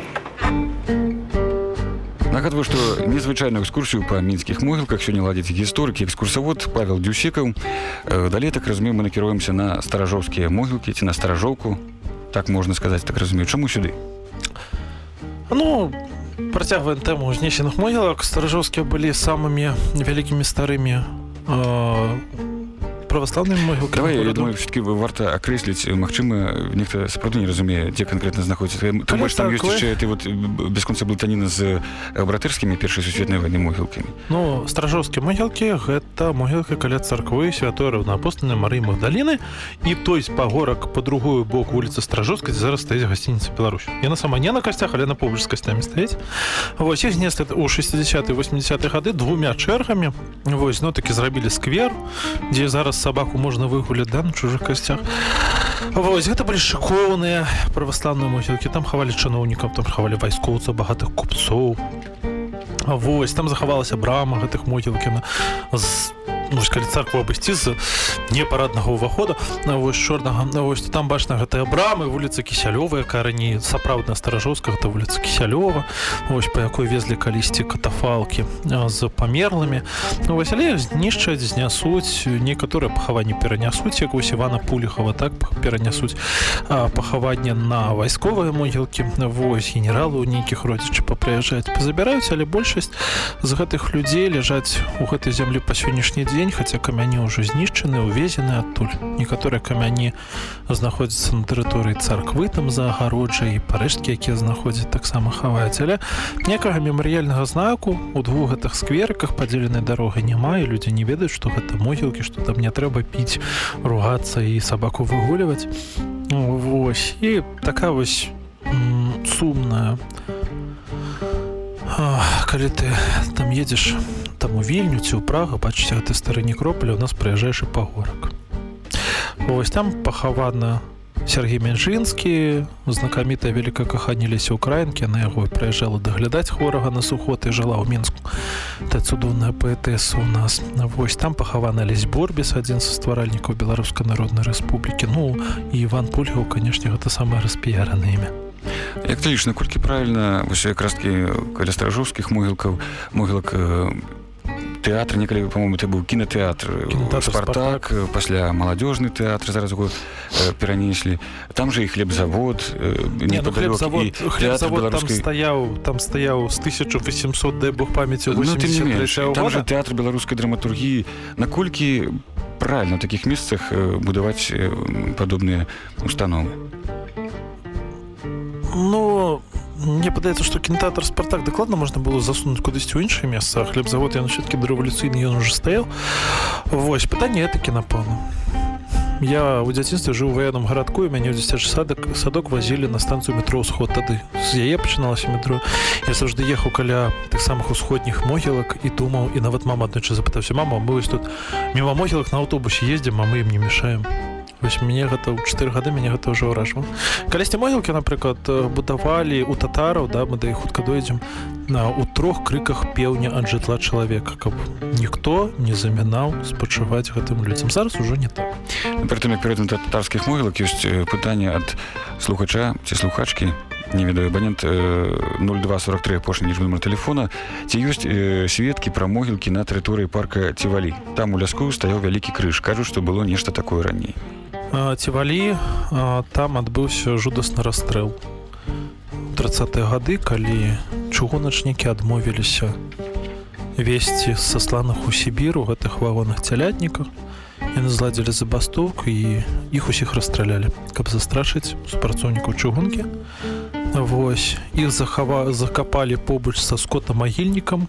Нагадваю што незвычайную экскурсію па мінскіх могілках сёння ладзіць гісторыкі экскурсавод павел дзюсекаў далей так разумею мы накіруемся на старажоўскія могілкі ці на старажоўку. Так можна сказаць так разумею. Чаму сюды? Ну працягваем тэму знесеных могілак. Старажоўскія былі самымі вялікімі старымі э, праваслаўным могілкам давай я думаю все-таки варта акрэсліць Мачыма нехта сапраўды не разумее дзе канкрэтна знаходзіцца там ёсць яшчэ ты вот бесконца блытаніна з братырскімі першай сусветнай вайны могілкамі Ну стражоўскія могілкі гэта могілка каля царквы святой раўнаапостальнай Марыі Магдаліны і той пагорак по другую бок вуліцы стражоўскай зараз стаіць гасцініца Беларусь яна сама не на касцях але на побач з касцямі стаіць вось іх несты у 60 80 гады двумя чэргамі вось ну такі зрабілі сквер дзе зараз сабаку можна выгуляць да на чужых касцях Вось гэта былі шыкоўныя праваслаўныя могілкі там хавалі чыноўнікам там хавалі вайскоўца багатых купцоў Вось там захавалася брама гэтых могілкі з ну, калі царкву абысці з непараднага ўвахода на вось чорнага на вось там бачна гэтыя брамы вуліца кісялёвая карані сапраўдна старажоўска гэта вуліца кісялёва ось па якой везлі калісьці катафалкі з памерлымі. Ну, васяле знішчаць знясуць некаторыя пахаванні перанясуць як вось івана пуліхава так перанясуць пахаванне на вайсковыя могілкі. Вось генералу нейкіх родзічы папрыязджаць пазабіраюць але большасць з гэтых людзей ляжаць у гэтай зямлі па сённяшні дзень дзень хаця камяні ўжо знішчаны увезены адтуль некаторыя камяні знаходзяцца на тэрыторыі царквы там за агароджай і парэшткі якія знаходзяць таксама хаваюць. Але некага мемарыяльнага знаку у двух гэтых скверыках падзеленай дарогай няма і людзі не ведаюць што гэта могілкі што там не трэба піць ругацца і сабаку выгуліваць Вось і такая вось сумная. Калі ты там едзеш там у вільню ці ў прага бачыце гэты стары некропалі у нас прыязджаеш і пагорак Вось там пахавана Сергей Менжинскі знакамітая вялікае каханне лесе украінкі на яго прыязджала даглядаць хворага на сухоты жыла ў мінску. Та цудоўная паэтэса у нас. Вось там пахаваны лесь борбіс адзін са стваральнікаў беларускай народнай рэспублікі. Ну і иван пульгаў канешне гэта самае распіярана імя. Як ты лічна колькі правільна вось якраз-кі каля стражоўскіх могілкаў могілак тэатр некалі по-моему ты быў кінотэатр спартак пасля маладзёжны тэатр зараз э, перанеслі там же і хлебзавод не, ну, хлебзавод, хлебзавод там стаяў там стаяў з 1800 дай бог памяці ну, там же тэатр беларускай драматургіі наколькі правильно таких месцах будаваць падобныя установы? Ну мне падаецца што кінотеатр спартак дакладна можна было засунуць кудысьці ў іншае месца хлебзавод я все-таки да рэвалюцыйны ён уже стаяў восьось пытанне этакі напэўна я у дзяцінстве жыў ваенным гарадку і мяне ў дзіцячы садак садок вазілі на станцыю метро ўсход тады з яе пачыналася метро. Я заўжды ехаў каля тых самых усходніх могілак і думаў і нават мама аднойчы запытаўся мама мы вось тут міма могілак на аўтобусе ездзім а мы ім не мешаем вось мяне гэта ў 4 гады мяне гэта ўжо ўражва калісьці могілкі напрыклад будавалі у татараў да мы да іх хутка дойдзем на у трох крыках пеўня ад жытла чалавека каб ніхто не замінаў спачуваць гэтым людзям. Зараз ужо не так. Притым як перед татарскіх могілак ёсць пытанне ад слухача ці слухачкі не ведаю абанент 0243 апошні лічбы номер телефона ці ёсць сведкі пра могілкі на тэрыторыі парка цівалі. Там у ляску стаяў вялікі крыж. Кажуць што было нешта такое раней цівалі там адбыўся жудасны расстрэл. 30 гады калі чыгуначнікі адмовіліся весці са сланых у сібіру гэтых вагонах цялятніках яны зладзілі забастоўку і іх усіх расстралялі каб застрашыць супрацоўнікаў чыгункі. Вось іх захава закапалі побач са скотамагільнікам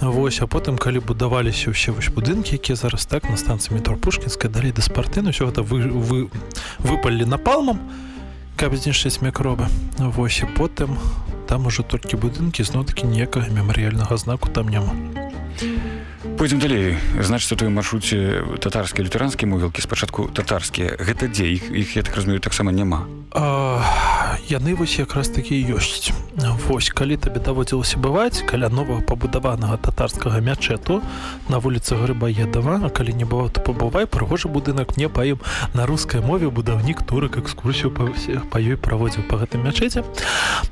Вось а потым калі будаваліся ўсе вось будынкі якія зараз так на станцыі метро пушкінская далей да спартыны ўсё гэта вы, вы выпалілі напалмам каб знішчыць мікробы. Вось і потым там ужо толькі будынкі зноў-такі ніякага мемарыяльнага знаку там няма. Пойдзем далей. Значыць той маршруце татарскія лютэранскія могілкі спачатку татарскія. Гэта дзе? Іх іх я так разумею таксама няма? Яны вось якраз такі ёсць Вось калі табе даводзілася бываць каля новага пабудаванага татарскага мячэту на вуліцы грыбаедава А калі не было то пабывай прыгожы будынак мне паім на рускай мове будаўнік турак экскурсію па ўсіх па ёй праводзіў па гэтым мячэце.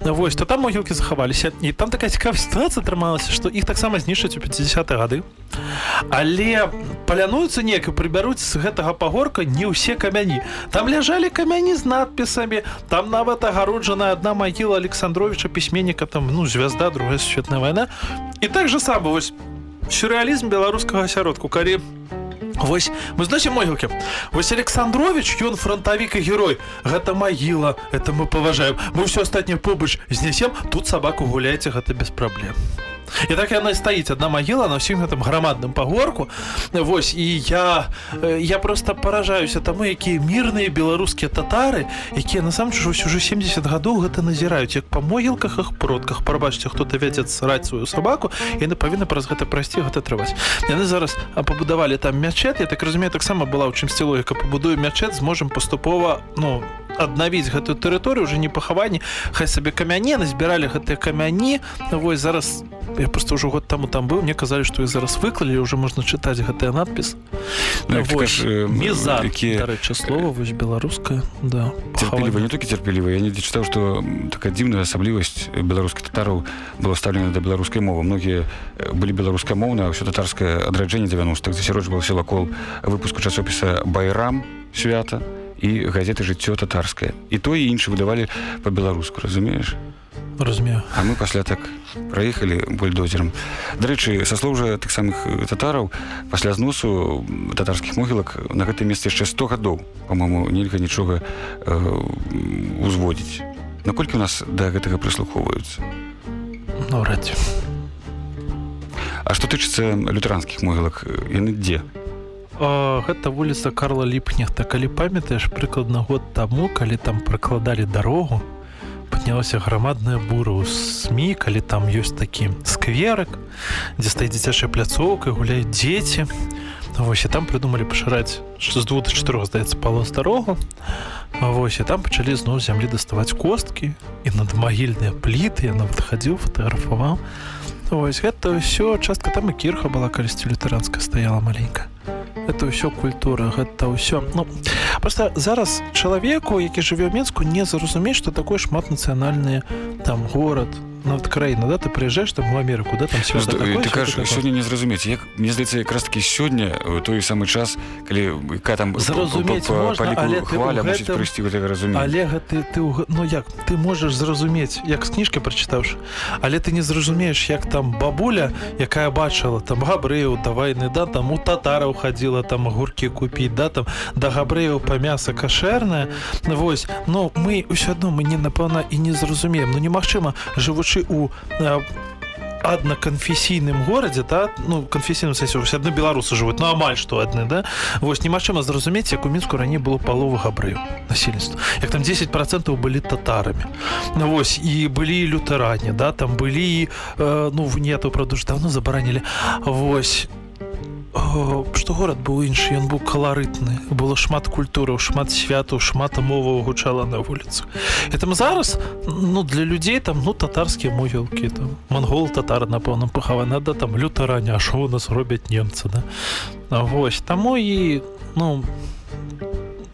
Вось то там могілкі захаваліся і там такая цікавая сітуацыя атрымалася што іх таксама знішчаць у 50 гады. Але палянуюцца неяк і прыбяруць з гэтага пагорка не ўсе камяні. Там ляжалі камяні з надпісамі там нават агароджаная одна магіла александровича пісьменніка там ну звязда другая сусветная вайна і так же сам вось сюрреалізм беларускага асяродку калі Вось мы значит могілкі вось александрович ён фронтавік і герой. Гэта магіла это мы паважаем мы все астатніе побач знясем тут сабаку гуляйце гэта без праблем і так яна стаіць одна магіла на ўсім гэтым грамадным пагорку. Вось і я я просто паражаюся таму якія мірныя беларускія татары якія насамчу уже 70 гадоў гэта назіраюць як па могілках іх продках. Прабачце хто-то вядзец сраць сваю сабаку яны павінны праз гэта прайсці гэта трываць. Яны зараз пабудавалі там мячет я так разумею таксама была ў чымсьці логіка пабудую мячет зможам паступова ну аднавіць гэтую тэрыторыю уже не пахаванні хай сабе камяне назбіралі гэтыя камяні. Вось зараз я просто ўжо год таму там быў мне казалі што і зараз выклалі уже можна чытаць гэтыя надпіс ну, рэчы слова вось беларуская да цярпеліва не толькі цярпеліва я не чытаў што такая дзіўная асаблівасць беларускіх татараў было стаўлена да беларускай мовы. Многія былі беларускамоўна ўсё татарскае адраджэнне 90-х засяроджвалася вакол выпуску часопіса байрам свята і газеты жыццё татарскае і то і іншы выдавалі па-беларуску разумееш разумею. А мы пасля так праехалі бульдозерам дарэчы са слоў жа тых самых татараў пасля зносу татарскіх могілак на гэтым месцы яшчэ 100 гадоў по-моему нельга нічога э, узводзіць. Наколькі у нас да гэтага прыслухоўваюцца? Наўрад А што тычыцца лютэранскіх могілак яны дзе? Гэта вуліца Карла ліпнехта. Калі памятаеш прыкладна год таму калі там прыкладалі дарогу паднялася грамадная бура ў сМ калі там ёсць такі скверак дзе стаіць дзіцячая пляцоўка гуляюць дзеці. Вось і там прыдумалі пашыраць што з двух чатырох здаецца палос дарогу. Вось і там пачалі зноў зямлі даставаць косткі і над магільныя пліты я нават хадзіў фатаграфаваў. Вось гэта ўсё частка там і кірха была калісьці лютэранская стаяла маленька это ўсё культура гэта ўсё ну просто зараз чалавеку які жыве ў менску не зразумець што такое шматнацыянальны там горад нават краіна да? Ты прыязджаеш там у Амерыку да? Там свята, такое, ты кажаш сёння не зразумець як мне здаецца якраз таки сёння той самы час калі ка там зразумець прыйсці разуме але ты ты ну як ты можаш зразумець як з кніжкі прачытаўшы але ты не зразумееш як там бабуля якая бачыла там габрэю да вайны да там у татараў хадзіла там гуркі купіць да там да габрэяў па мяса кашэрная Вось но мы ўсё адно мы не напэўна і не зразумеем. Ну немагчыма жывучы будучы у аднаканфесійным горадзе та ну канфесійным вось адны беларусы жывуць ну амаль што адны да? Вось немагчыма зразумець як у мінску раней было палова габрыў насельніцтва як там 10 процентаў былі татарамі ну вось і былі лютарані да? Там былі э, ну в нету правда ж давно забаранілі. Вось што горад быў іншы ён быў каларытны. Было шмат культураў шмат святаў шмат мова гучала на вуліцах і там зараз ну для людзей там ну татарскія могілкі там монгол татар напэўна пахавана да там лютараня що у нас робяць немцы да? Вось таму і ну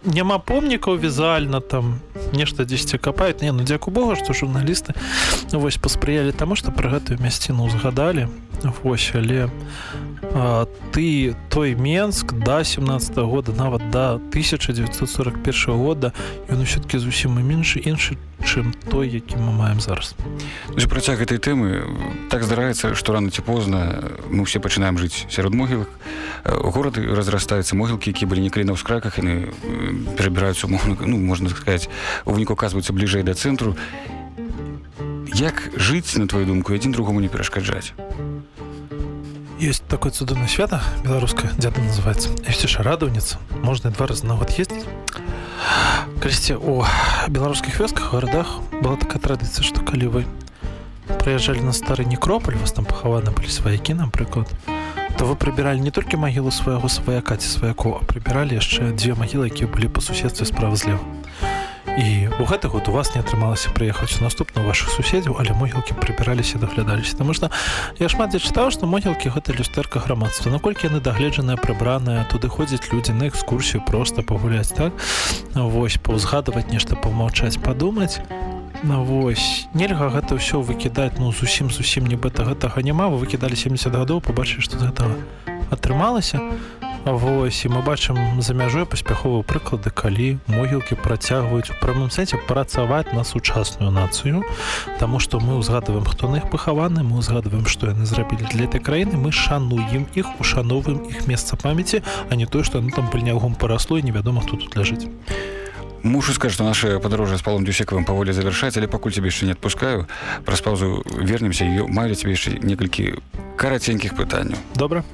няма помнікаў візуальна там нешта дзесьці капаюць. Не ну дзяку Бога што журналісты вось паспрыялі таму што пра гэтую мясціну узгадалі вось але а, ты той менск да 17 -го года нават да 1941 года ён усё-кі зусім і меншы іншы чым той які мы маем зараз. Працяг гэтай тэмы так здараецца што рано ці позна мы все пачынаем жыць сярод могілак. Горады разрастаюцца могілкі які былі некалі на ўскраках яны перабіраюцца ну можна сказать у выніку оказваюцца бліжэй да цэнтру. Як жыць на твою думку адзін другому не перашкаджаць? Есть такое цудоўное свята беларускае дзяда называется яшчэ радаўніца можна два раза на год калісьці у беларускіх вёсках гарадах была такая традыцыя што калі вы прыязджалі на стары некрополь вас там пахаваны былі сваякі напрыклад то вы прыбіралі не толькі магілу свайго сваяка ці сваяку а прыбіралі яшчэ дзве магілы якія былі па суседстве справа злева і у гэты год у вас не атрымалася прыехаць наступна ваших суседзяў але могілкі прыбіраліся даглядаліся. Тому что я шмат дзе чытаў што могілкі гэта люстэрка грамадства. Наколькі яны дагледжаныя прыбраныя туды ходзяць людзі на экскурсію просто пагуляць так? Вось паўзгадаваць нешта памаўчаць падумаць. На вось нельга гэта ўсё выкідаць ну зусім зусім нібыта гэтага няма. Вы выкідалі 70 гадоў побачылі што з гэтага атрымалася Вось і мы бачым за мяжой паспяховыя прыклады, калі могілкі працягваюць у прамым сэнсе працаваць на сучасную нацыю. Таму што мы ўзгадываем, хто на іх пахаваны, мы ўзгадываем, што яны зрабілі для этой краіны, мы шануем іх, ушановым іх месца памяці, а не тое, што яны там пыльнягом парасло і невядома, хто тут ляжыць. Мушу сказать, что наше подорожье с Павлом Дюсековым поволі завершать, але пакуль тебе еще не отпускаю. Праз паузу вернемся и маю тебе еще некалькі караценьких пытанняў. Добра.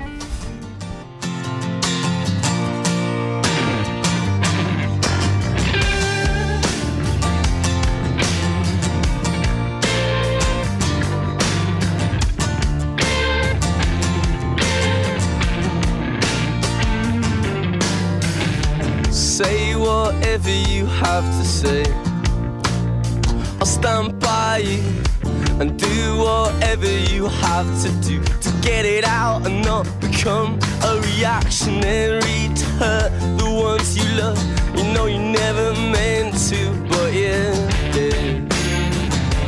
Have to say. I'll stand by you and do whatever you have to do to get it out and not become a reactionary to hurt the ones you love. You know you never meant to but yeah did.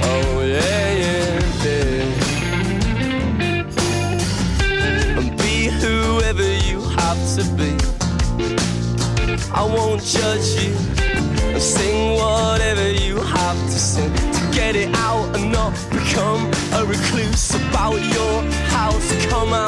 Oh yeah yeah did. And be whoever you have to be. I won't judge you sing whatever you have to sing to get it out and not become a recluse about your house. Come out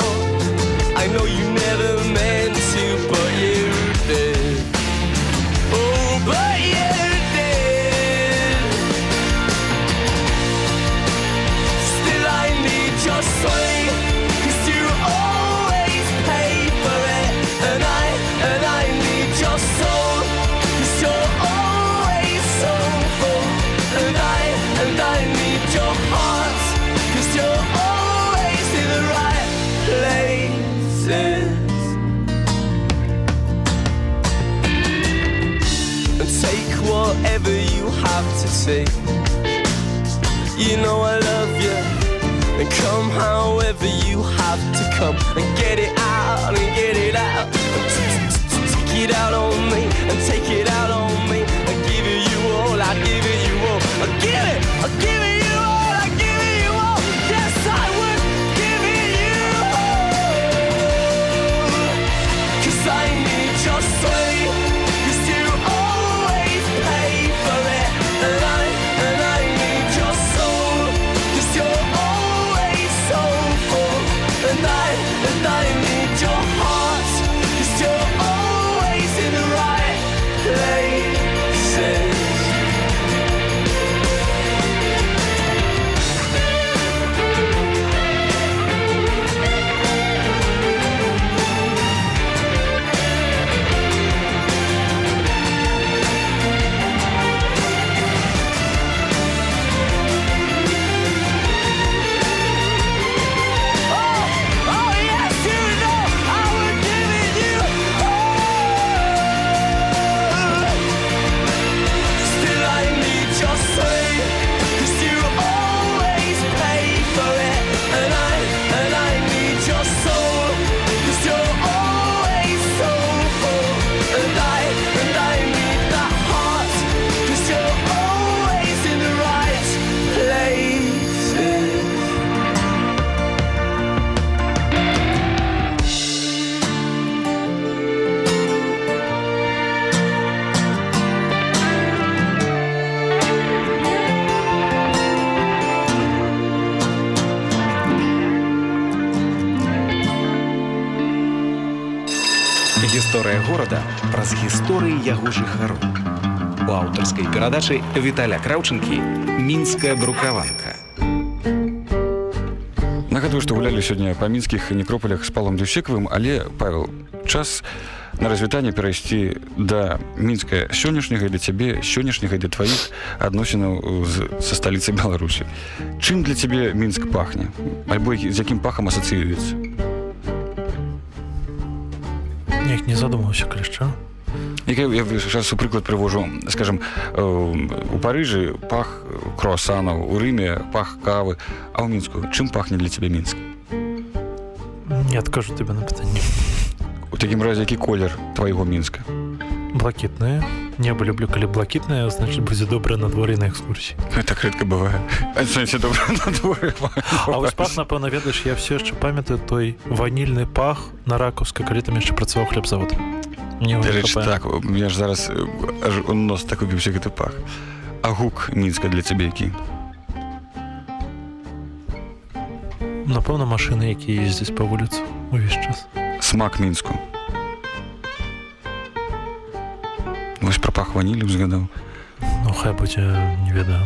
яго жыхароў. У аўтарскай перадачы Віталя Краўчынкі мінская брукаванка. Нагадую, што гулялі сёння па мінскіх некропалях з палом дусекавым, але павел час на развітанне перайсці да мінска сённяшняга для цябе сённяшняга для тваіх адносінаў з, са сталіцай Беларусі. Чым для цябе мінск пахне альбо з якім пахам асацыюецца? Неяк не задумаўся Як я, я зараз у прыклад прывожу скажем э, у Парыжы пах круасанаў у рыме пах кавы а ў мінску чым пахне для цябе мінск не адкажу тебе на пытанне у такім разе які колер твайго мінска блакітнае неба люблю калі блакітнае значит будзе добра надвор'е на экскурсіі так рэдка бывае на пах напэўна ведаеш я все яшчэ памятаю той ванільны пах на ракаўска калі там яшчэ працаваў хлебзавод Дарэчы, так я ж зараз аж у нос так убіўся гэты пах а гук мінска для цябе які напэўна машыны якія ездзяць па вуліцу увесь час. Смак мінску вось пра пах ванілі узгадаў ну хай будзе не ведаю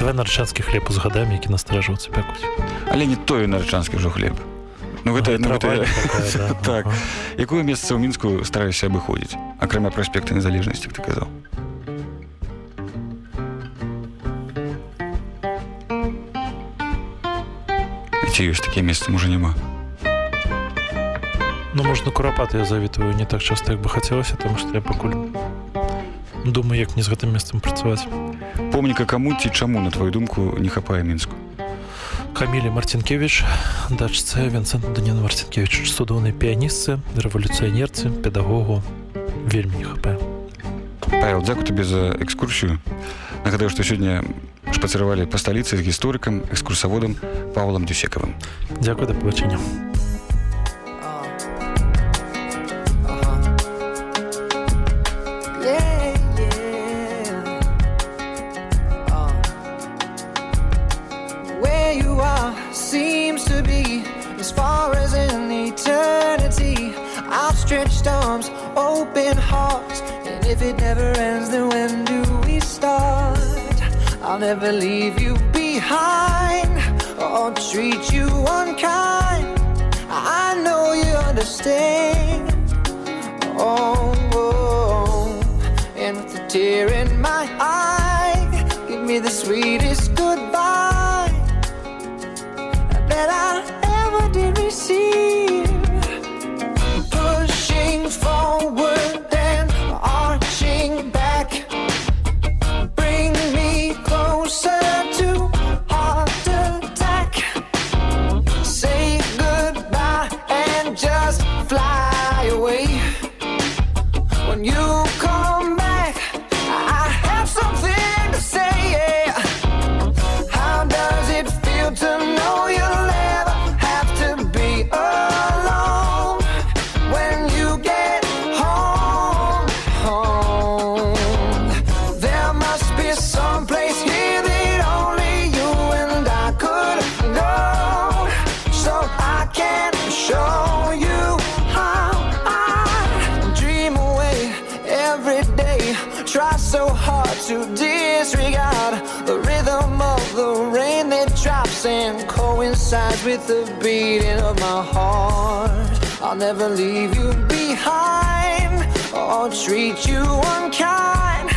давай нарчанскі хлеб узгадаем які настражвацца пекуць але не той нарчанскі ўжо хлеб ну гэта, ну, гэта... так. Якое месца ў мінску стараюся абыходзіць акрамя праспекта незалежнасці ты казаў ці ёсць такія месцы можа няма Ну можна курапаты я завітваю не так часто як бы хацелася тому што я пакуль думаю як не з гэтым месцам працаваць помніка каму ці чаму на твою думку не хапае мінску Камілі Марцінкевич дачце Вінцэнт Даніна Марцінкевич цудоўнай піяністцы рэвалюцыянерцы педагогу. Вельмі не хапае. Павел дзякую табе за экскурсію. Нагадаю што сёння шпацыравалі па сталіцы з гісторыкам экскурсаводам павлам дюсекавым Дзякуй да пабачэння open hearts, and if it never ends, then when do we start? I'll never leave you behind or treat you unkind. I know you understand. Oh, oh, and with a tear in my eye, give me the sweetest goodbye that I ever did receive. Beating of my heart. I'll never leave you behind or treat you unkind.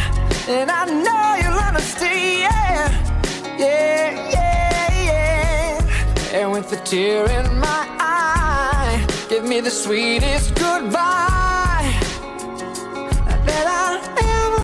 And I know you'll understand. Yeah, yeah, yeah. And with a tear in my eye, give me the sweetest goodbye.